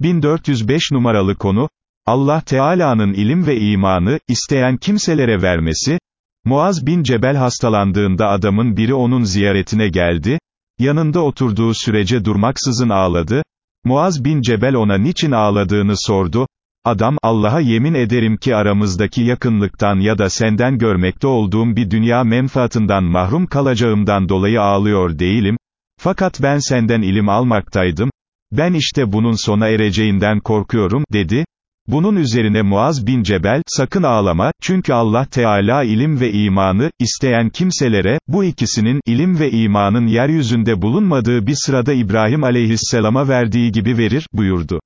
1405 numaralı konu, Allah Teala'nın ilim ve imanı, isteyen kimselere vermesi, Muaz bin Cebel hastalandığında adamın biri onun ziyaretine geldi, yanında oturduğu sürece durmaksızın ağladı, Muaz bin Cebel ona niçin ağladığını sordu, adam, Allah'a yemin ederim ki aramızdaki yakınlıktan ya da senden görmekte olduğum bir dünya menfaatından mahrum kalacağımdan dolayı ağlıyor değilim, fakat ben senden ilim almaktaydım, ben işte bunun sona ereceğinden korkuyorum, dedi, bunun üzerine Muaz bin Cebel, sakın ağlama, çünkü Allah Teala ilim ve imanı, isteyen kimselere, bu ikisinin, ilim ve imanın yeryüzünde bulunmadığı bir sırada İbrahim aleyhisselama verdiği gibi verir, buyurdu.